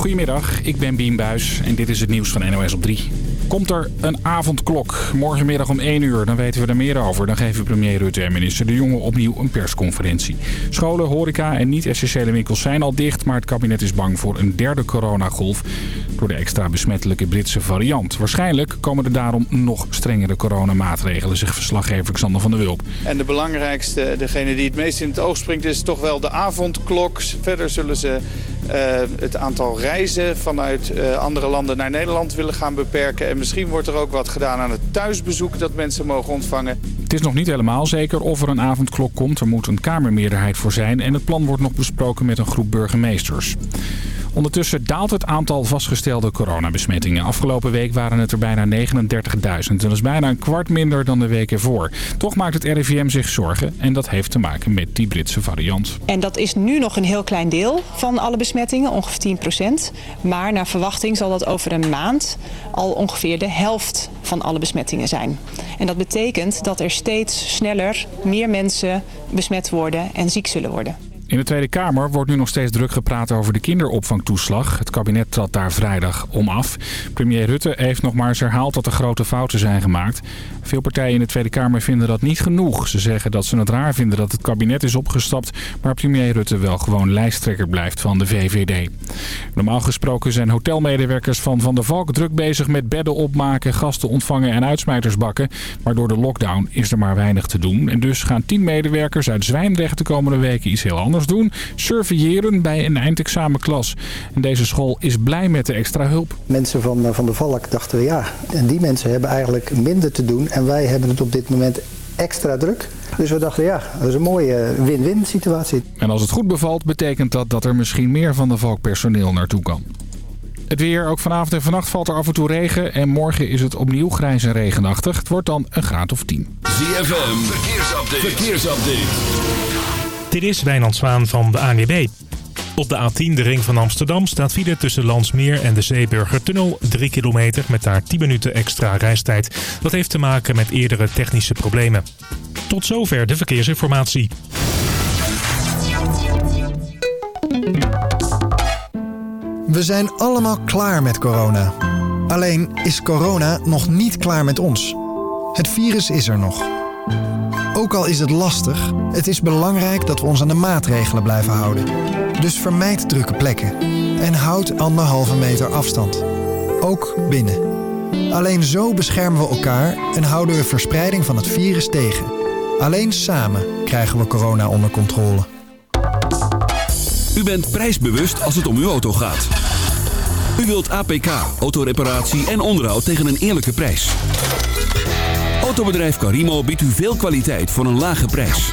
Goedemiddag, ik ben Bien Buis en dit is het nieuws van NOS op 3. Komt er een avondklok morgenmiddag om 1 uur, dan weten we er meer over. Dan geven premier Rutte en minister De Jonge opnieuw een persconferentie. Scholen, horeca en niet-essentiële winkels zijn al dicht... maar het kabinet is bang voor een derde coronagolf... door de extra besmettelijke Britse variant. Waarschijnlijk komen er daarom nog strengere coronamaatregelen... zegt verslaggever Xander van der Wulp. En de belangrijkste, degene die het meest in het oog springt... is toch wel de avondklok. Verder zullen ze het aantal reizen vanuit uh, andere landen naar Nederland willen gaan beperken. En misschien wordt er ook wat gedaan aan het thuisbezoek dat mensen mogen ontvangen. Het is nog niet helemaal zeker of er een avondklok komt. Er moet een kamermeerderheid voor zijn en het plan wordt nog besproken met een groep burgemeesters. Ondertussen daalt het aantal vastgestelde coronabesmettingen. Afgelopen week waren het er bijna 39.000. Dat is bijna een kwart minder dan de week ervoor. Toch maakt het RIVM zich zorgen en dat heeft te maken met die Britse variant. En dat is nu nog een heel klein deel van alle besmettingen, ongeveer 10% Maar naar verwachting zal dat over een maand al ongeveer de helft van alle besmettingen zijn. En dat betekent dat er steeds sneller meer mensen besmet worden en ziek zullen worden. In de Tweede Kamer wordt nu nog steeds druk gepraat over de kinderopvangtoeslag. Het kabinet trad daar vrijdag om af. Premier Rutte heeft nog maar eens herhaald dat er grote fouten zijn gemaakt. Veel partijen in de Tweede Kamer vinden dat niet genoeg. Ze zeggen dat ze het raar vinden dat het kabinet is opgestapt... maar premier Rutte wel gewoon lijsttrekker blijft van de VVD. Normaal gesproken zijn hotelmedewerkers van Van der Valk druk bezig met bedden opmaken... gasten ontvangen en uitsmijters bakken. Maar door de lockdown is er maar weinig te doen. En dus gaan tien medewerkers uit Zwijndrecht de komende weken iets heel anders doen. Surveilleren bij een eindexamenklas. En deze school is blij met de extra hulp. Mensen van, eh, van de Valk dachten ja, en die mensen hebben eigenlijk minder te doen. En wij hebben het op dit moment extra druk. Dus we dachten, ja, dat is een mooie win-win situatie. En als het goed bevalt, betekent dat dat er misschien meer van de Valk personeel naartoe kan. Het weer, ook vanavond en vannacht valt er af en toe regen. En morgen is het opnieuw grijs en regenachtig. Het wordt dan een graad of 10. ZFM, verkeersupdate. verkeersupdate. Dit is Wijnand Zwaan van de ANWB. Op de A10, de ring van Amsterdam, staat file tussen Landsmeer en de Zeeburgertunnel. 3 kilometer met daar 10 minuten extra reistijd. Dat heeft te maken met eerdere technische problemen. Tot zover de verkeersinformatie. We zijn allemaal klaar met corona. Alleen is corona nog niet klaar met ons. Het virus is er nog. Ook al is het lastig, het is belangrijk dat we ons aan de maatregelen blijven houden. Dus vermijd drukke plekken en houd anderhalve meter afstand. Ook binnen. Alleen zo beschermen we elkaar en houden we verspreiding van het virus tegen. Alleen samen krijgen we corona onder controle. U bent prijsbewust als het om uw auto gaat. U wilt APK, autoreparatie en onderhoud tegen een eerlijke prijs. Autobedrijf Carimo biedt u veel kwaliteit voor een lage prijs.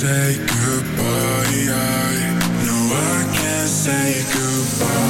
Say goodbye. No, I can't say goodbye.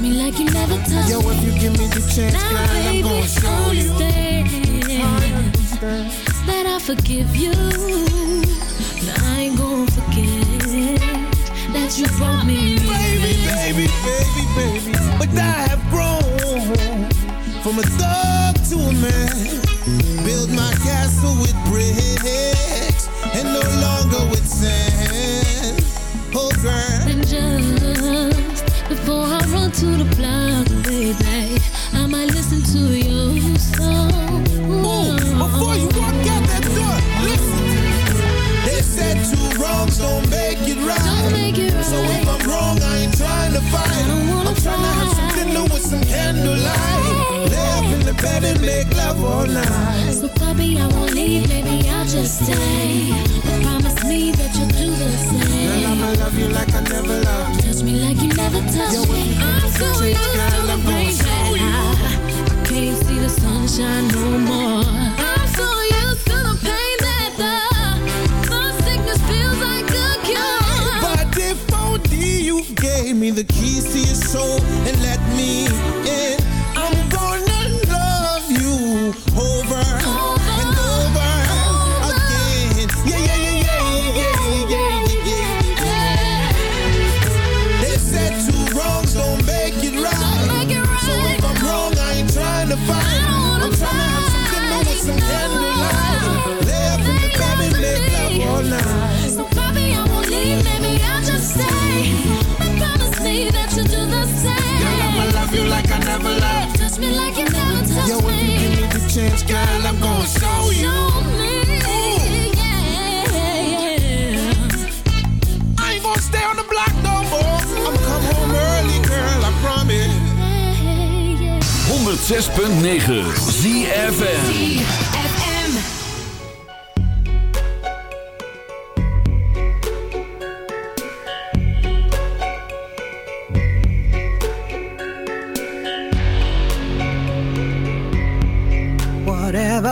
Touch me like you never touched Yo, if you give me the chance, Now, girl, I'm baby, gonna show you. understand that I forgive you. And I ain't gonna forget that you brought me. Baby, baby, baby, baby. But I have grown from a thug to a man. Build my castle with bricks and no longer with sand. Oh, girl. Before I run to the block, baby, I might listen to your song. Before you walk out that door, listen. They said two wrongs don't make it right. Don't make it right. So if I'm wrong, I ain't trying to fight. I'm trying to have some dinner with some candlelight. Lay up in the bed and make love all night. So, puppy, I won't leave, maybe I'll just stay. But promise me that you'll do the same. I'ma love you like I never loved you. Touch me like you never touched me. I'm so used to the rain that I can't see the sunshine no more. I'm so used to the pain that the, sickness feels like a cure. But if only you gave me the keys to your soul and let me love you like I never loved Touch me like you never touched Yo, if you me. give me the chance, girl, I'm gonna show you. Show me, yeah. I ain't gonna stay on the block no more. I'm come home early, girl, I promise. 106.9 ZFN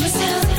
myself,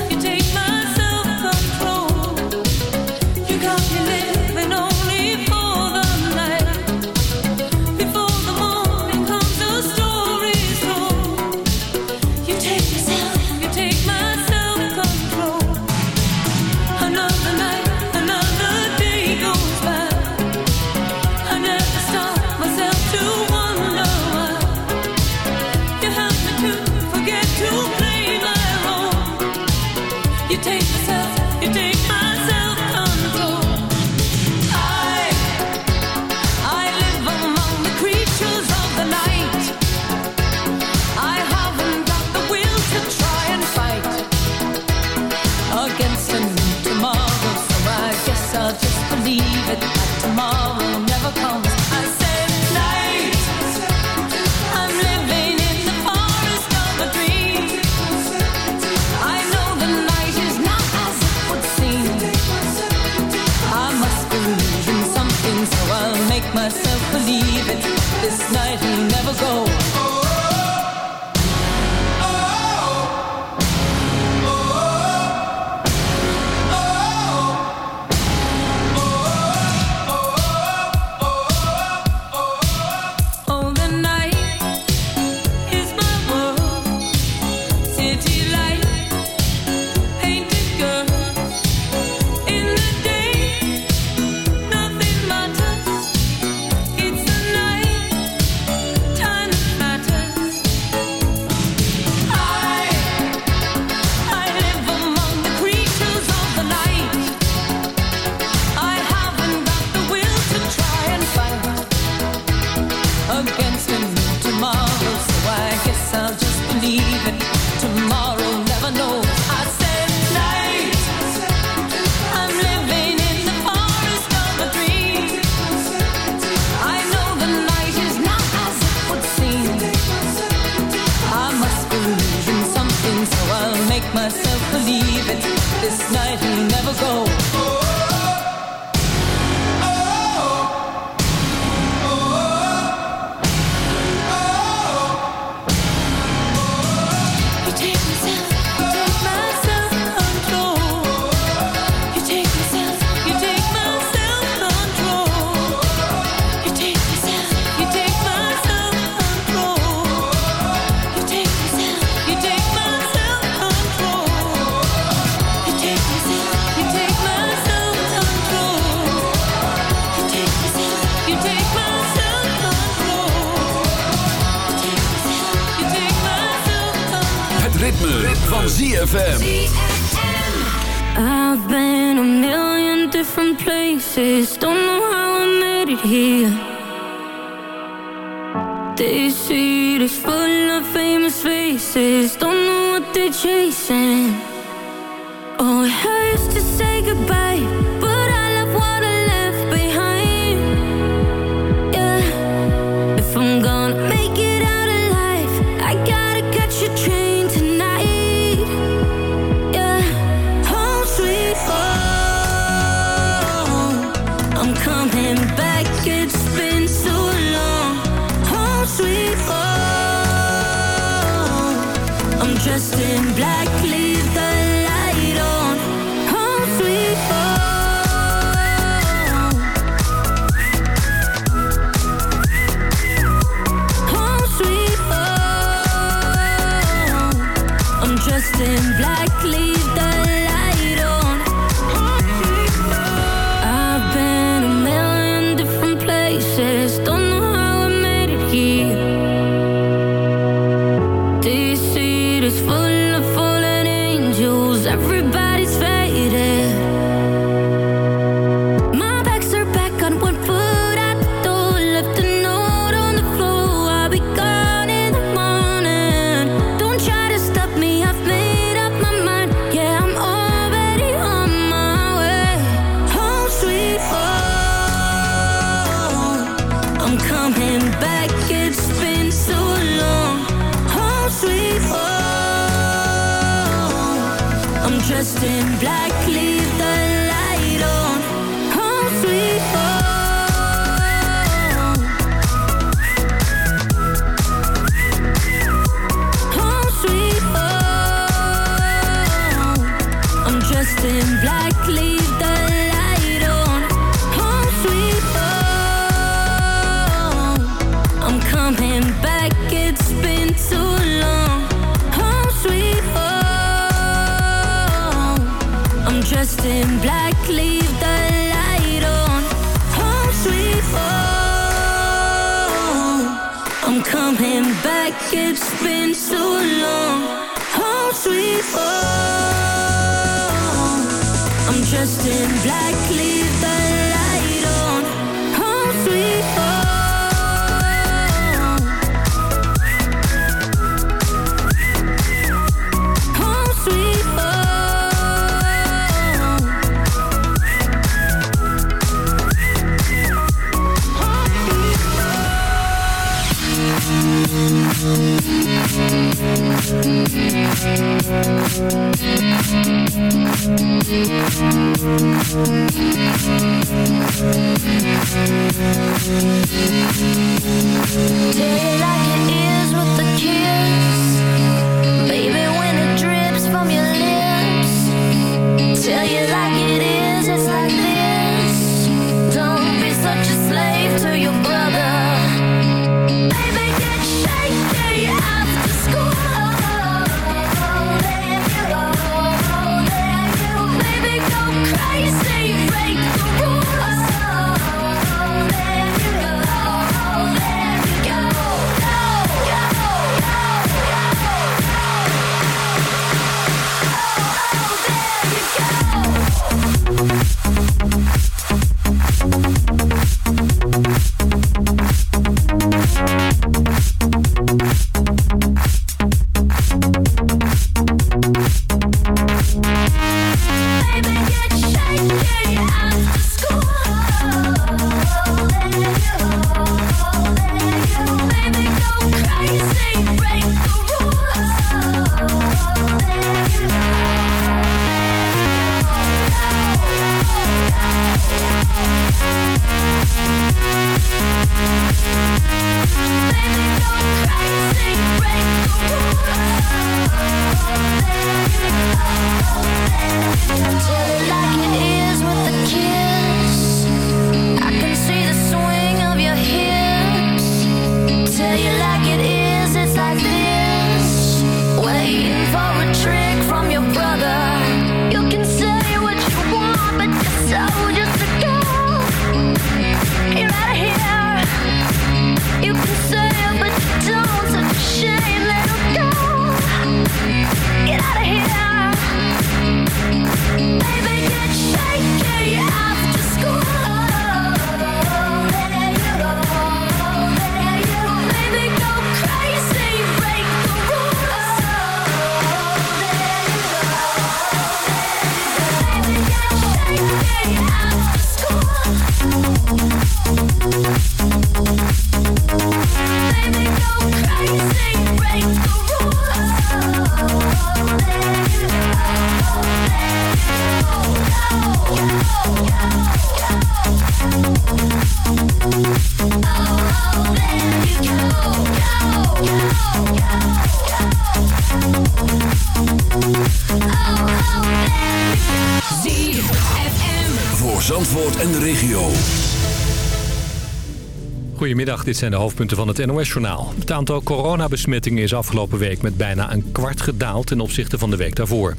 Goedemiddag, dit zijn de hoofdpunten van het NOS-journaal. Het aantal coronabesmettingen is afgelopen week met bijna een kwart gedaald ten opzichte van de week daarvoor.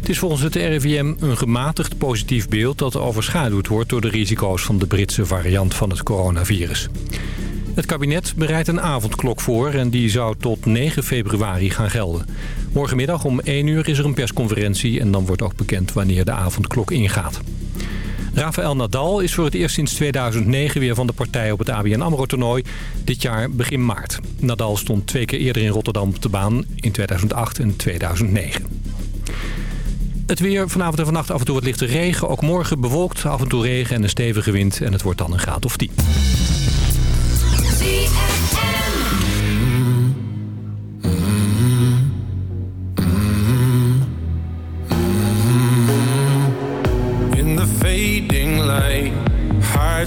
Het is volgens het RIVM een gematigd positief beeld dat overschaduwd wordt door de risico's van de Britse variant van het coronavirus. Het kabinet bereidt een avondklok voor en die zou tot 9 februari gaan gelden. Morgenmiddag om 1 uur is er een persconferentie en dan wordt ook bekend wanneer de avondklok ingaat. Rafael Nadal is voor het eerst sinds 2009 weer van de partij op het ABN AMRO-toernooi. Dit jaar begin maart. Nadal stond twee keer eerder in Rotterdam op de baan in 2008 en 2009. Het weer vanavond en vannacht af en toe wat lichte regen. Ook morgen bewolkt, af en toe regen en een stevige wind. En het wordt dan een graad of 10.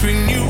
Between you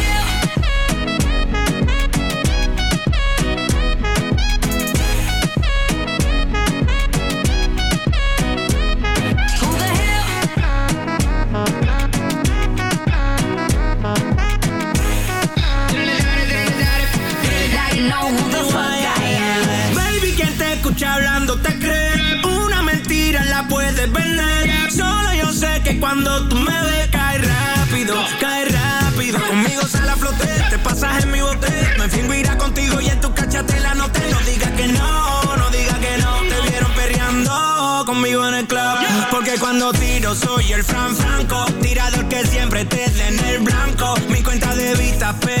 soy el Fran Franco, tirador que siempre te den el blanco. Mi cuenta de vista, pero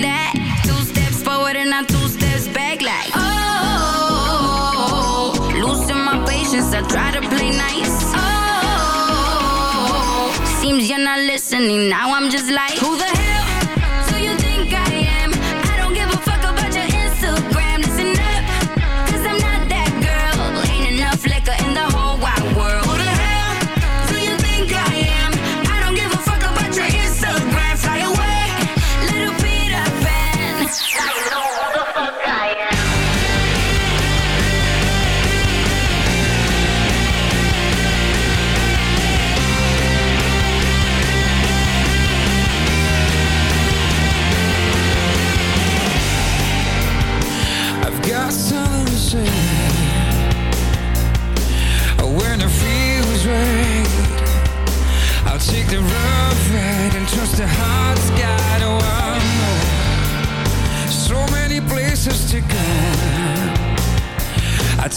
listening. Now I'm just like.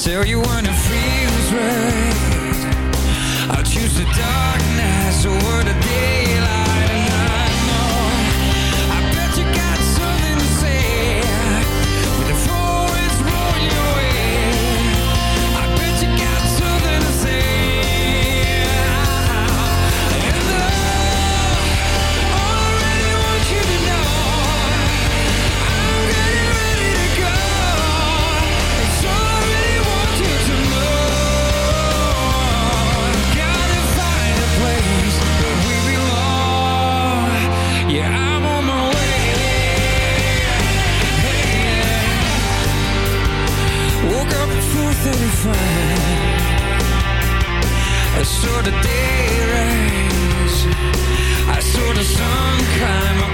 tell you when saw the day rise I saw the sun climb